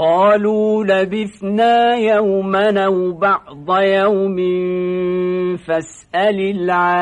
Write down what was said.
قالوا لبثنا يوما أو بعض يوم فاسأل العادين.